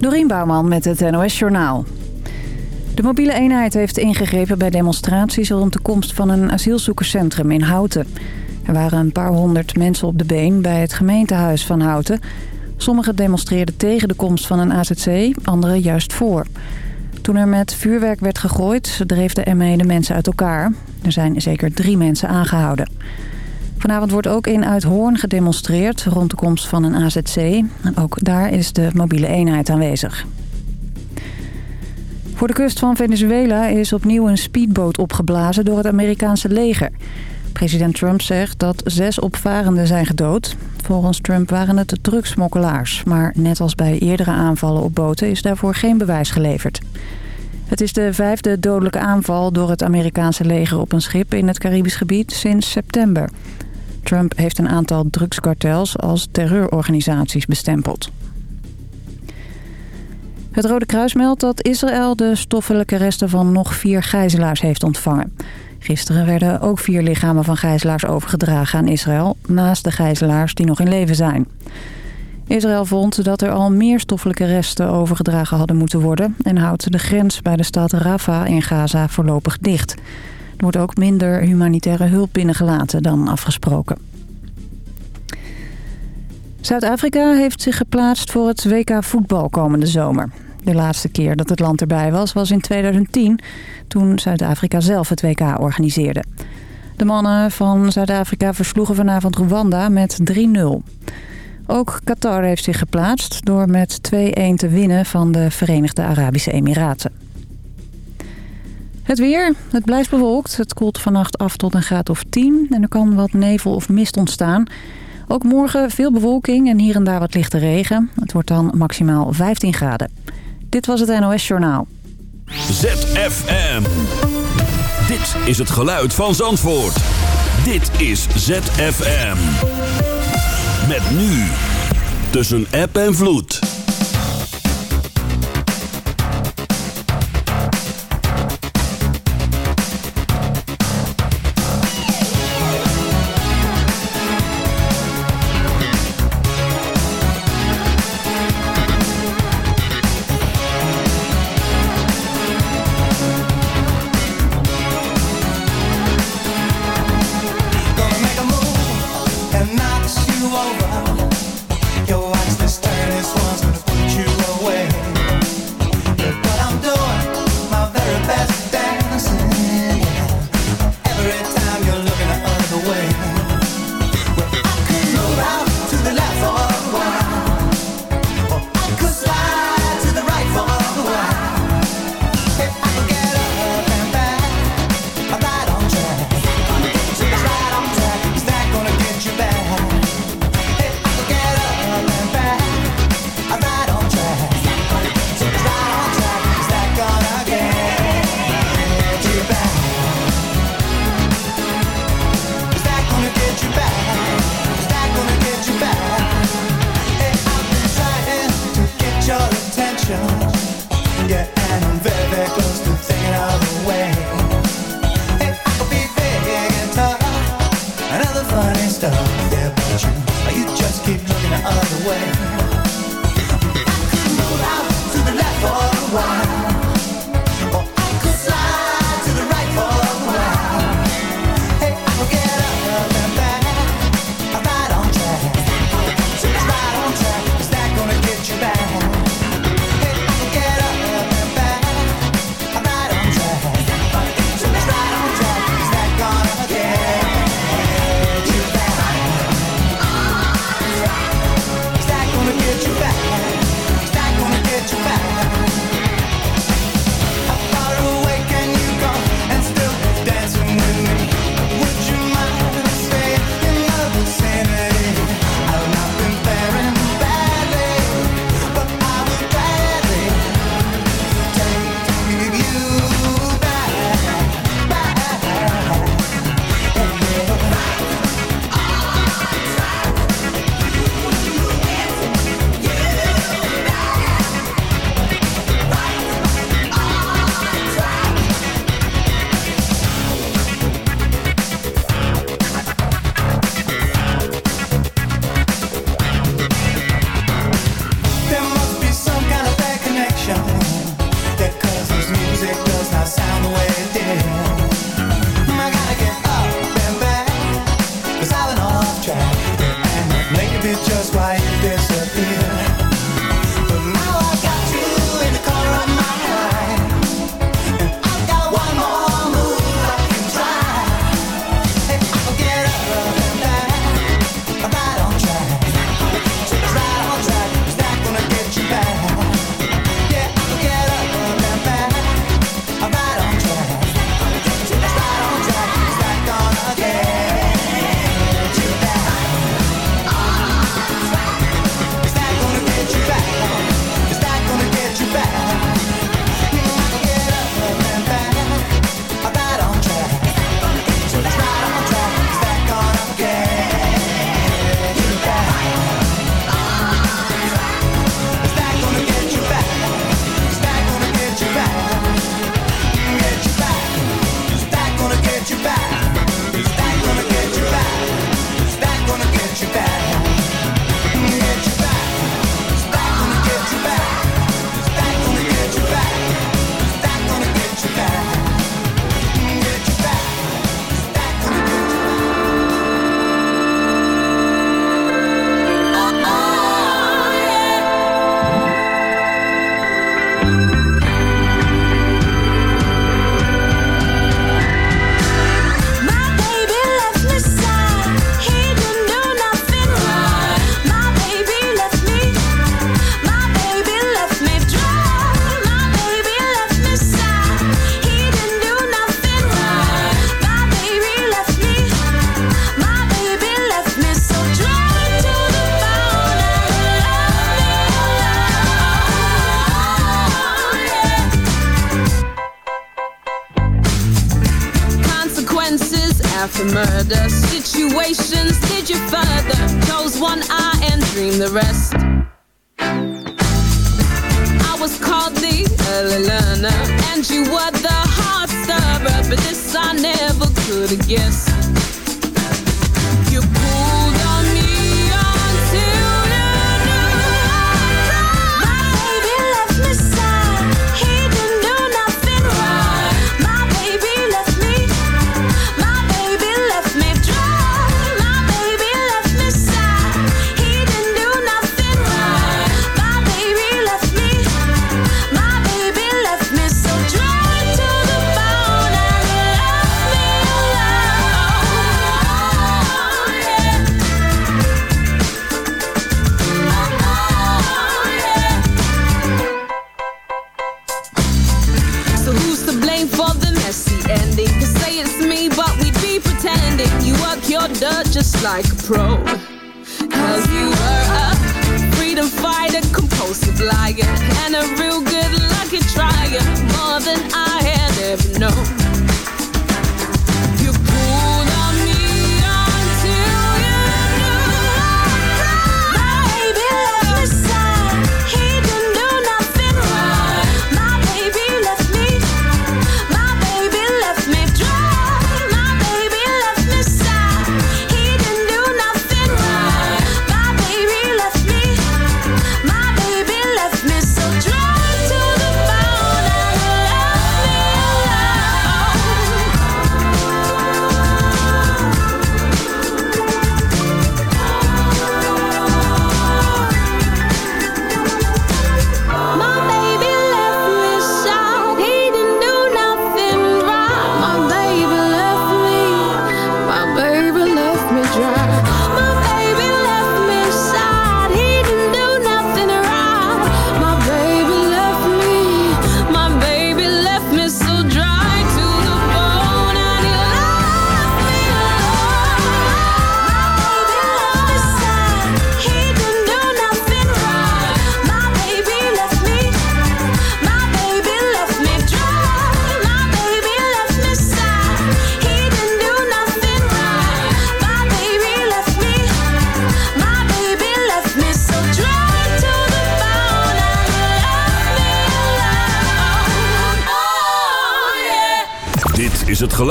Dorien Bouwman met het NOS Journaal. De mobiele eenheid heeft ingegrepen bij demonstraties rond de komst van een asielzoekerscentrum in Houten. Er waren een paar honderd mensen op de been bij het gemeentehuis van Houten. Sommigen demonstreerden tegen de komst van een AZC, anderen juist voor. Toen er met vuurwerk werd gegooid, dreef de ME de mensen uit elkaar. Er zijn zeker drie mensen aangehouden. Vanavond wordt ook in Uithoorn gedemonstreerd rond de komst van een AZC. Ook daar is de mobiele eenheid aanwezig. Voor de kust van Venezuela is opnieuw een speedboot opgeblazen door het Amerikaanse leger. President Trump zegt dat zes opvarenden zijn gedood. Volgens Trump waren het drugsmokkelaars. Maar net als bij eerdere aanvallen op boten is daarvoor geen bewijs geleverd. Het is de vijfde dodelijke aanval door het Amerikaanse leger op een schip in het Caribisch gebied sinds september. Trump heeft een aantal drugskartels als terreurorganisaties bestempeld. Het Rode Kruis meldt dat Israël de stoffelijke resten van nog vier gijzelaars heeft ontvangen. Gisteren werden ook vier lichamen van gijzelaars overgedragen aan Israël... naast de gijzelaars die nog in leven zijn. Israël vond dat er al meer stoffelijke resten overgedragen hadden moeten worden... en houdt de grens bij de stad Rafah in Gaza voorlopig dicht. Er wordt ook minder humanitaire hulp binnengelaten dan afgesproken. Zuid-Afrika heeft zich geplaatst voor het WK voetbal komende zomer. De laatste keer dat het land erbij was, was in 2010... toen Zuid-Afrika zelf het WK organiseerde. De mannen van Zuid-Afrika versloegen vanavond Rwanda met 3-0. Ook Qatar heeft zich geplaatst door met 2-1 te winnen van de Verenigde Arabische Emiraten. Het weer. Het blijft bewolkt. Het koelt vannacht af tot een graad of 10 en er kan wat nevel of mist ontstaan... Ook morgen veel bewolking en hier en daar wat lichte regen. Het wordt dan maximaal 15 graden. Dit was het NOS Journaal. ZFM. Dit is het geluid van Zandvoort. Dit is ZFM. Met nu. Tussen app en vloed.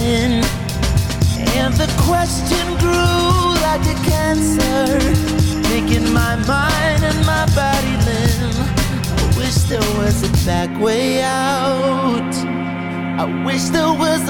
within. And the question grew like a cancer, making my mind and my body limb. I wish there was a back way out. I wish there was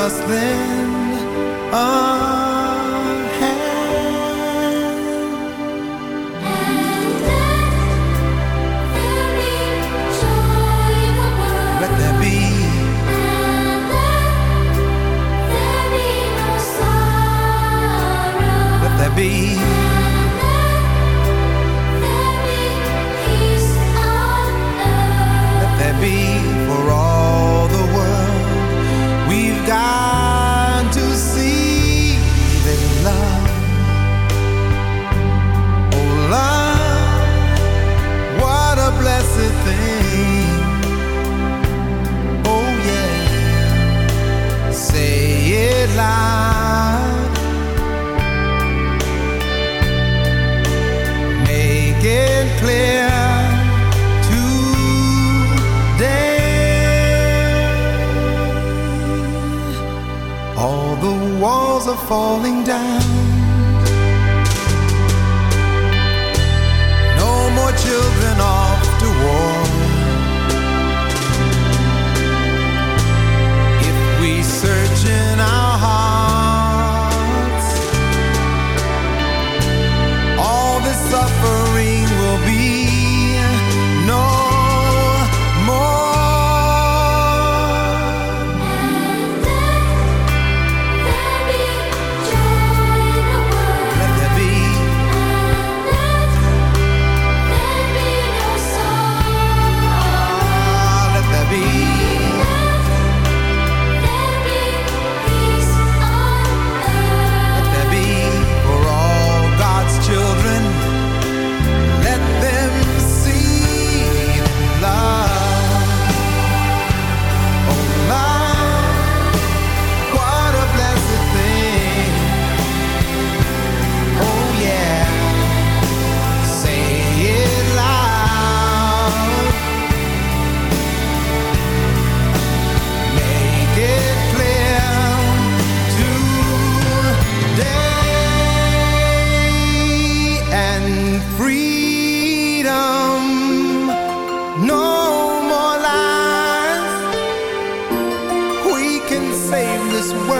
us then. Oh. this world.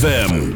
ZFM.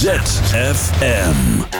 ZFM.